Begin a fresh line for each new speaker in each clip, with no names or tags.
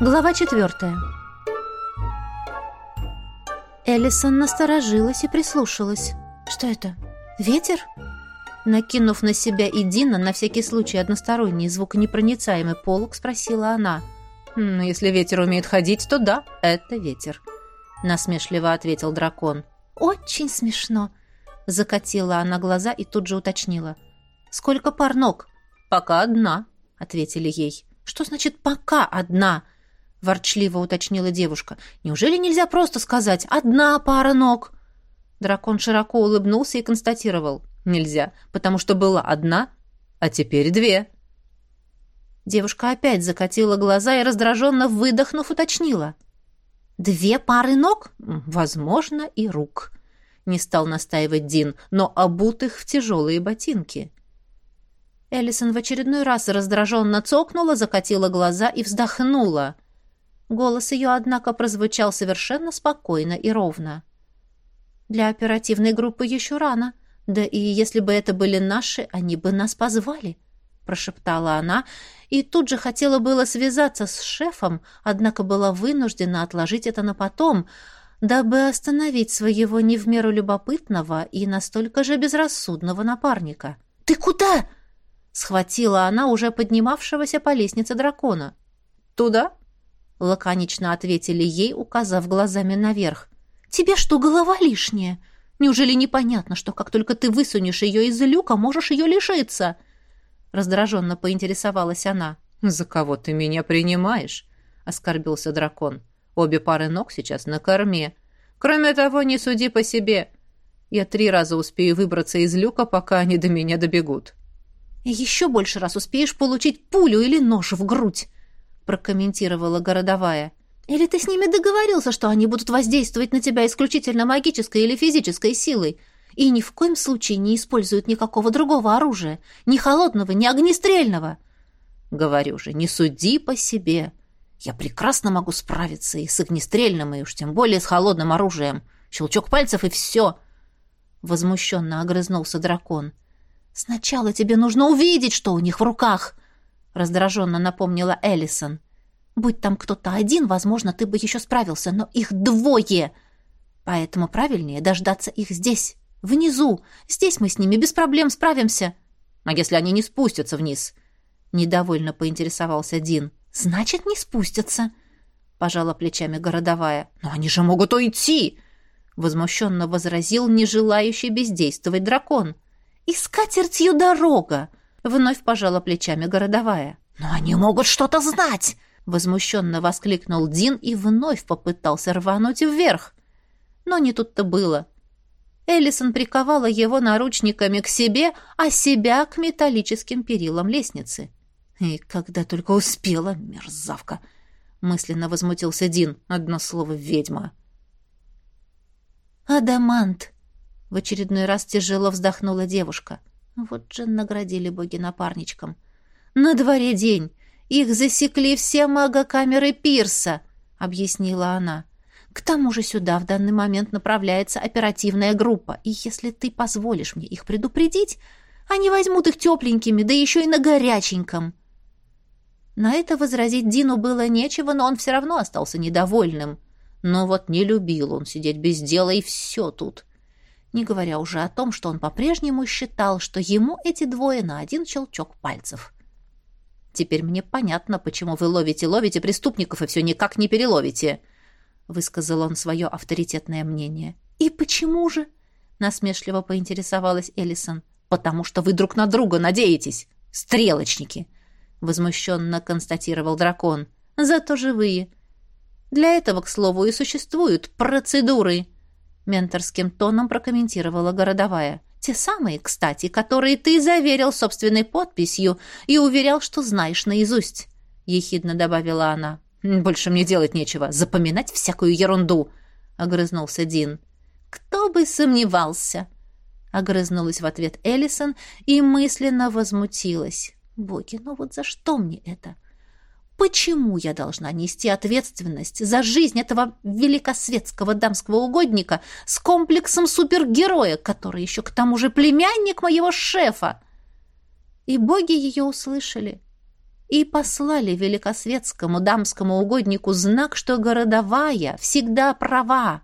Глава четвертая. Эллисон насторожилась и прислушалась. Что это? Ветер? Накинув на себя и Дина на всякий случай односторонний звуконепроницаемый полог, спросила она.
«Ну, если ветер умеет ходить, то да, это ветер», — насмешливо ответил дракон.
«Очень смешно», — закатила она глаза и тут же уточнила. «Сколько пар ног?»
«Пока одна», —
ответили ей. «Что значит «пока одна»?» — ворчливо уточнила девушка. «Неужели нельзя просто сказать «одна пара ног»?»
Дракон широко улыбнулся и констатировал. «Нельзя, потому что была одна, а теперь две».
Девушка опять закатила глаза и, раздраженно выдохнув, уточнила. «Две пары ног?
Возможно, и рук». Не стал настаивать Дин, но обутых в тяжелые ботинки.
Эллисон в очередной раз раздраженно цокнула, закатила глаза и вздохнула — Голос ее, однако, прозвучал совершенно спокойно и ровно. «Для оперативной группы еще рано. Да и если бы это были наши, они бы нас позвали», — прошептала она, и тут же хотела было связаться с шефом, однако была вынуждена отложить это на потом, дабы остановить своего не в меру любопытного и настолько же безрассудного напарника. «Ты куда?» — схватила она уже поднимавшегося по лестнице дракона.
«Туда?»
— лаконично ответили ей, указав глазами наверх. «Тебе что, голова лишняя? Неужели непонятно, что как только ты высунешь ее из люка, можешь ее лишиться?» Раздраженно поинтересовалась она.
«За кого ты меня принимаешь?» — оскорбился дракон. «Обе пары ног сейчас на корме. Кроме того, не суди по себе. Я три раза успею выбраться из люка, пока они до меня добегут».
«Еще больше раз успеешь получить пулю или нож в грудь!» Прокомментировала городовая. Или ты с ними договорился, что они будут воздействовать на тебя исключительно магической или физической силой, и ни в коем случае не используют никакого другого оружия, ни холодного, ни огнестрельного?
Говорю же, не суди по себе. Я прекрасно могу справиться и с огнестрельным, и уж тем более с холодным оружием. Щелчок пальцев и все. Возмущенно огрызнулся дракон.
Сначала тебе нужно увидеть, что у них в руках, раздраженно напомнила Эллисон. Будь там кто-то один, возможно, ты бы еще справился, но их двое. Поэтому правильнее дождаться их здесь, внизу. Здесь мы с ними без проблем справимся.
А если они не спустятся вниз? Недовольно поинтересовался Дин.
Значит, не спустятся, пожала плечами городовая.
Но они же могут уйти, возмущенно возразил не желающий бездействовать дракон.
И скатертью дорога, Вновь пожала плечами городовая.
«Но они могут что-то знать!»
Возмущенно воскликнул Дин и вновь попытался рвануть вверх. Но не тут-то было. Эллисон приковала его наручниками к себе, а себя к металлическим перилам лестницы.
«И когда только успела, мерзавка!» Мысленно возмутился Дин. Одно слово «ведьма».
«Адамант!» В очередной раз тяжело вздохнула девушка. Вот же наградили боги напарничком. «На дворе день. Их засекли все магокамеры Пирса», — объяснила она. «К тому же сюда в данный момент направляется оперативная группа, и если ты позволишь мне их предупредить, они возьмут их тепленькими, да еще и на горяченьком». На это возразить Дину было нечего, но он все равно остался недовольным. Но вот не любил он сидеть без дела, и все тут не говоря уже о том, что он по-прежнему считал, что ему эти двое на один щелчок пальцев. «Теперь мне понятно, почему вы ловите-ловите преступников и все никак не переловите», — высказал он свое авторитетное мнение. «И почему же?» — насмешливо поинтересовалась Эллисон. «Потому что вы друг на друга надеетесь, стрелочники», — возмущенно констатировал дракон. «Зато живые. Для этого, к слову, и существуют процедуры» менторским тоном прокомментировала городовая. «Те самые, кстати, которые ты заверил собственной подписью и уверял, что знаешь наизусть», — ехидно добавила она.
«Больше мне делать нечего, запоминать всякую ерунду», — огрызнулся Дин.
«Кто бы сомневался», — огрызнулась в ответ Эллисон и мысленно возмутилась. «Боги, ну вот за что мне это?» Почему я должна нести ответственность за жизнь этого великосветского дамского угодника с комплексом супергероя, который еще к тому же племянник моего шефа? И боги ее услышали. и послали великосветскому дамскому угоднику знак, что городовая всегда права.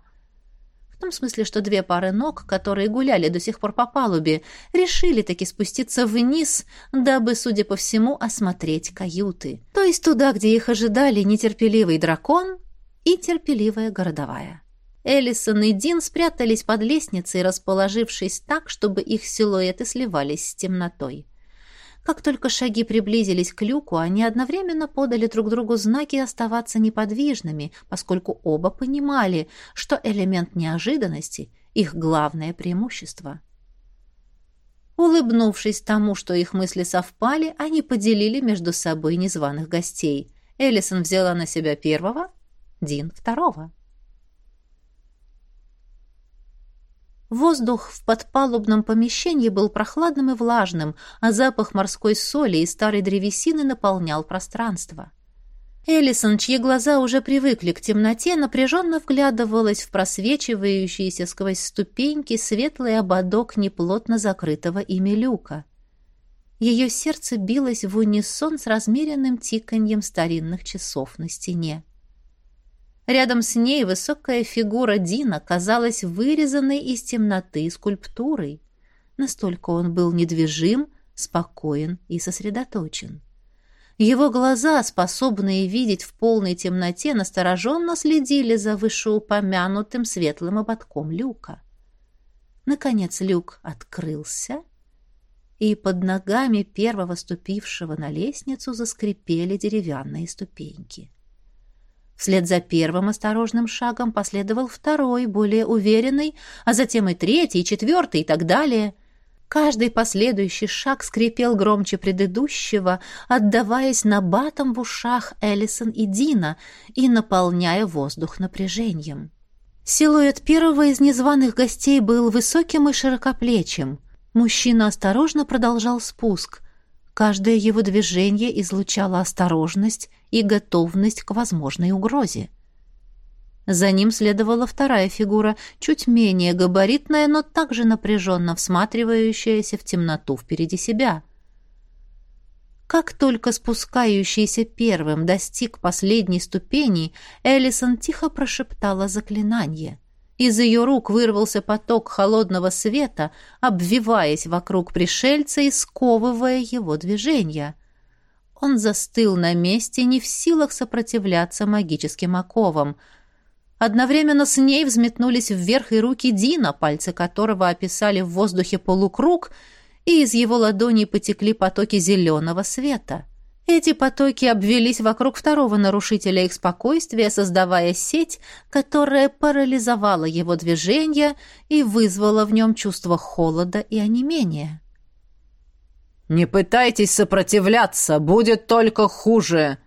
Том смысле, что две пары ног, которые гуляли до сих пор по палубе, решили таки спуститься вниз, дабы, судя по всему, осмотреть каюты. То есть туда, где их ожидали нетерпеливый дракон и терпеливая городовая. Эллисон и Дин спрятались под лестницей, расположившись так, чтобы их силуэты сливались с темнотой. Как только шаги приблизились к люку, они одновременно подали друг другу знаки оставаться неподвижными, поскольку оба понимали, что элемент неожиданности — их главное преимущество. Улыбнувшись тому, что их мысли совпали, они поделили между собой незваных гостей. Эллисон взяла на себя первого, Дин — второго. Воздух в подпалубном помещении был прохладным и влажным, а запах морской соли и старой древесины наполнял пространство. Эллисон, чьи глаза уже привыкли к темноте, напряженно вглядывалась в просвечивающийся сквозь ступеньки светлый ободок неплотно закрытого ими люка. Ее сердце билось в унисон с размеренным тиканьем старинных часов на стене. Рядом с ней высокая фигура Дина казалась вырезанной из темноты скульптурой. Настолько он был недвижим, спокоен и сосредоточен. Его глаза, способные видеть в полной темноте, настороженно следили за вышеупомянутым светлым ободком люка. Наконец люк открылся, и под ногами первого ступившего на лестницу заскрипели деревянные ступеньки. Вслед за первым осторожным шагом последовал второй, более уверенный, а затем и третий, и четвертый, и так далее. Каждый последующий шаг скрипел громче предыдущего, отдаваясь набатом в ушах Эллисон и Дина и наполняя воздух напряжением. Силуэт первого из незваных гостей был высоким и широкоплечим. Мужчина осторожно продолжал спуск. Каждое его движение излучало осторожность и готовность к возможной угрозе. За ним следовала вторая фигура, чуть менее габаритная, но также напряженно всматривающаяся в темноту впереди себя. Как только спускающийся первым достиг последней ступени, Эллисон тихо прошептала заклинание — из ее рук вырвался поток холодного света, обвиваясь вокруг пришельца и сковывая его движения. Он застыл на месте, не в силах сопротивляться магическим оковам. Одновременно с ней взметнулись вверх и руки Дина, пальцы которого описали в воздухе полукруг, и из его ладоней потекли потоки зеленого света. Эти потоки обвелись вокруг второго нарушителя их спокойствия, создавая сеть, которая парализовала его движение и вызвала в нем чувство холода и онемения.
«Не пытайтесь сопротивляться, будет только хуже!»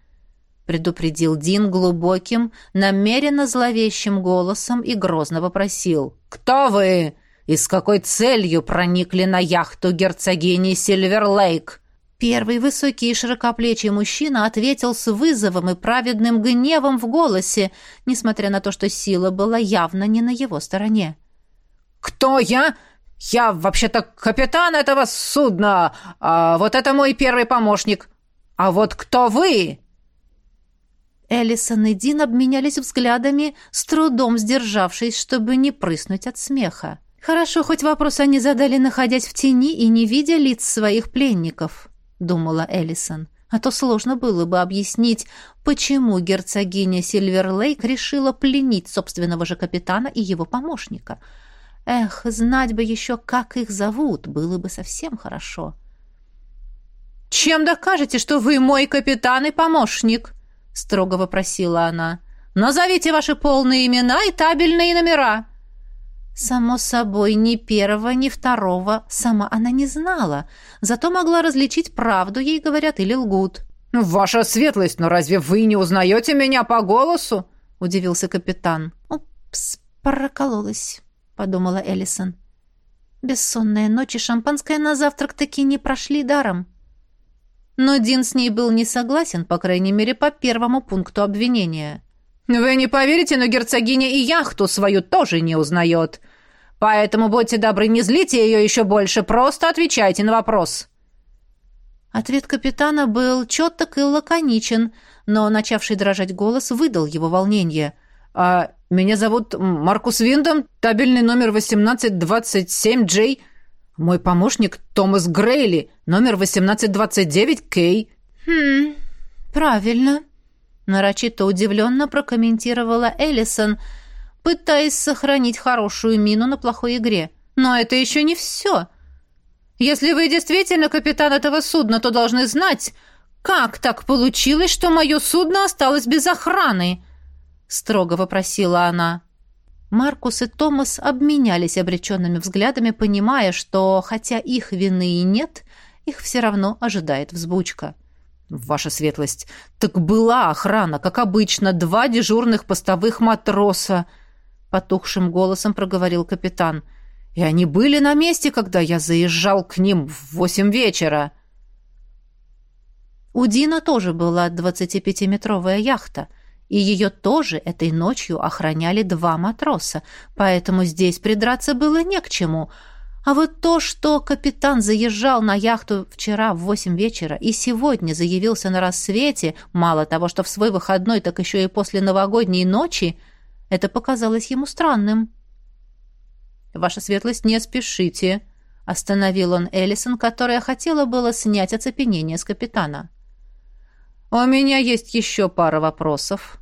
предупредил Дин глубоким, намеренно зловещим голосом и грозно вопросил. «Кто вы? И с какой целью проникли на яхту герцогини Сильверлейк?»
Первый высокий и широкоплечий мужчина ответил с вызовом и праведным гневом в голосе, несмотря на то, что сила была явно не на его стороне.
«Кто я? Я вообще-то капитан этого судна, а вот это мой первый помощник. А вот кто вы?»
Элисон и Дин обменялись взглядами, с трудом сдержавшись, чтобы не прыснуть от смеха. Хорошо, хоть вопрос они задали, находясь в тени и не видя лиц своих пленников. — думала Эллисон. А то сложно было бы объяснить, почему герцогиня Сильверлейк решила пленить собственного же капитана и его помощника. Эх, знать бы еще, как их зовут, было бы совсем хорошо.
«Чем докажете, что вы мой капитан и помощник?» — строго вопросила она. «Назовите ваши полные имена и табельные номера».
Само собой, ни первого, ни второго сама она не знала, зато могла различить, правду ей говорят или лгут.
«Ваша светлость, но разве вы не узнаете меня по голосу?» — удивился капитан.
«Упс, прокололась», — подумала Эллисон. Бессонная ночь и шампанское на завтрак таки не прошли даром. Но Дин с ней был не согласен, по крайней мере, по первому пункту обвинения.
«Вы не поверите, но герцогиня и яхту свою тоже не узнает. Поэтому будьте добры, не злите ее еще больше, просто отвечайте на вопрос».
Ответ капитана был четок и лаконичен, но начавший дрожать голос выдал его волнение.
«А меня зовут Маркус Виндом, табельный номер 1827J. Мой помощник Томас Грейли, номер 1829К».
«Хм, правильно», — нарочито удивленно прокомментировала Эллисон, пытаясь сохранить хорошую мину на плохой игре. «Но это еще не все». Если вы действительно капитан этого судна, то должны знать, как так получилось, что мое судно осталось без охраны?» Строго вопросила она. Маркус и Томас обменялись обреченными взглядами, понимая, что, хотя их вины и нет, их все равно ожидает взбучка.
«Ваша светлость, так была охрана, как обычно, два дежурных постовых матроса!» Потухшим голосом проговорил капитан – и они были на месте, когда я заезжал к ним в восемь вечера.
У Дина тоже была 25-метровая яхта, и ее тоже этой ночью охраняли два матроса, поэтому здесь придраться было не к чему. А вот то, что капитан заезжал на яхту вчера в восемь вечера и сегодня заявился на рассвете, мало того, что в свой выходной, так еще и после новогодней ночи, это показалось ему странным.
«Ваша светлость, не спешите», — остановил он Эллисон, которая хотела было снять оцепенение с капитана. «У меня есть еще пара вопросов»,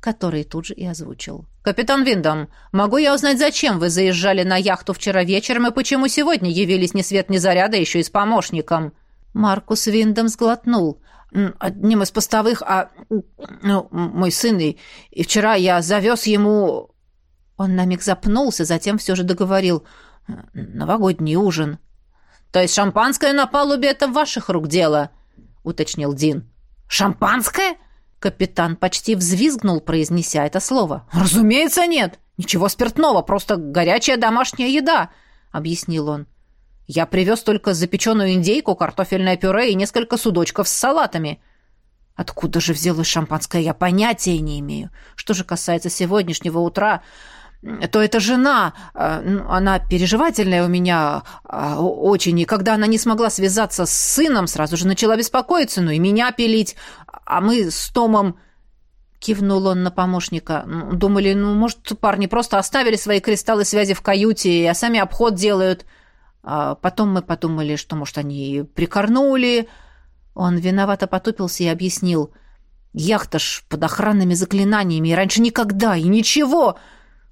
который тут же и озвучил. «Капитан Виндом, могу я узнать, зачем вы заезжали на яхту вчера вечером и почему сегодня явились ни свет ни заряда еще и с помощником?»
Маркус Виндом сглотнул.
«Одним из постовых, а ну, мой сын, и, и вчера я завез ему
он на миг запнулся, затем все же договорил. «Новогодний ужин».
«То есть шампанское на палубе — это ваших рук дело?» — уточнил Дин.
«Шампанское?» Капитан почти взвизгнул, произнеся это слово.
«Разумеется, нет. Ничего спиртного, просто горячая домашняя еда», — объяснил он. «Я привез только запеченную индейку, картофельное пюре и несколько судочков с салатами». Откуда же взялось шампанское, я понятия не имею. Что же касается сегодняшнего утра, то это жена, э, ну, она переживательная у меня а, очень, и когда она не смогла связаться с сыном, сразу же начала беспокоиться, ну и меня пилить, а мы с Томом... Кивнул он на помощника. Думали, ну, может, парни просто оставили свои кристаллы связи в каюте, а сами обход делают. А потом мы подумали, что, может, они прикорнули. Он виновато потупился и объяснил. Яхта ж под охранными заклинаниями, и раньше никогда, и ничего.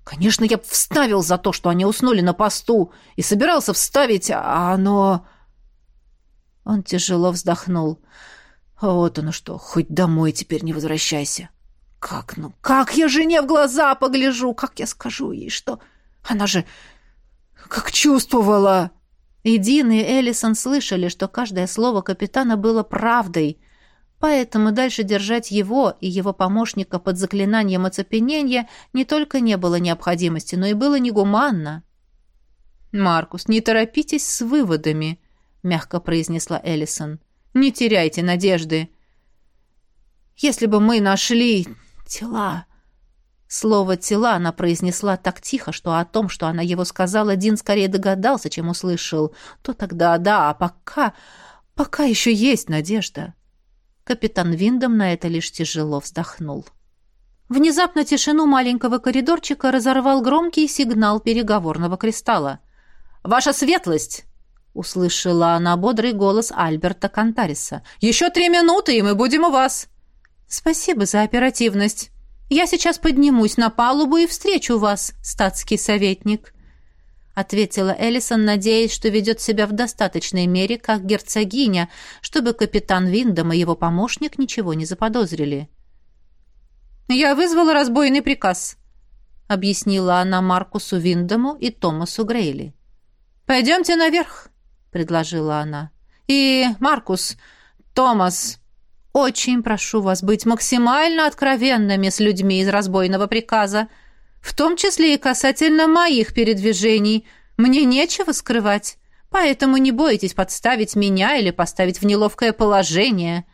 Конечно, я вставил за то, что они уснули на посту, и собирался вставить, а оно... Он тяжело вздохнул. Вот оно что, хоть домой теперь не возвращайся. Как, ну, как я жене в глаза погляжу, как я скажу ей, что... Она же как чувствовала...
И Дин, и Эллисон слышали, что каждое слово капитана было правдой — Поэтому дальше держать его и его помощника под заклинанием оцепенения не только не было необходимости, но и было негуманно.
«Маркус, не торопитесь с выводами», — мягко произнесла Эллисон. «Не теряйте надежды. Если бы мы нашли тела...»
Слово «тела» она произнесла так тихо, что о том, что она его сказала, Дин скорее догадался, чем услышал. То тогда да, а пока... пока еще есть надежда. Капитан Виндом на это лишь тяжело вздохнул. Внезапно тишину маленького коридорчика разорвал громкий сигнал переговорного кристалла.
«Ваша светлость!» — услышала она бодрый голос Альберта Кантариса. «Еще три минуты, и мы будем у вас!»
«Спасибо за оперативность. Я сейчас поднимусь на палубу и встречу вас, статский советник», — ответила Эллисон, надеясь, что ведет себя в достаточной мере как герцогиня, чтобы капитан Виндом и его помощник ничего не заподозрили.
«Я вызвала разбойный приказ», — объяснила она Маркусу Виндому и Томасу Грейли. «Пойдемте наверх», — предложила она. «И, Маркус, Томас, очень прошу вас быть максимально откровенными с людьми из разбойного приказа», — в том числе и касательно моих передвижений. Мне нечего скрывать, поэтому не бойтесь подставить меня или поставить в неловкое положение».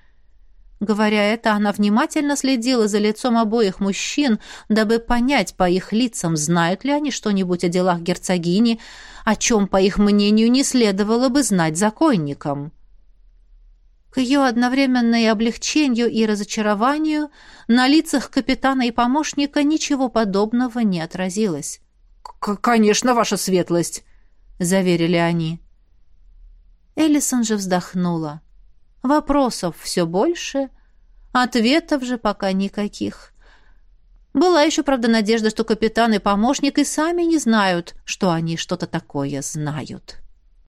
Говоря это, она внимательно следила за лицом обоих мужчин, дабы понять по их лицам, знают ли они что-нибудь о делах герцогини, о чем, по их мнению, не следовало бы знать законникам. К ее одновременной облегчению и разочарованию на лицах капитана и помощника ничего подобного не отразилось.
«Конечно, ваша светлость!» — заверили они.
Эллисон же вздохнула. Вопросов все больше, ответов же пока никаких. Была еще, правда, надежда, что капитан и помощник и сами не знают, что они что-то такое знают.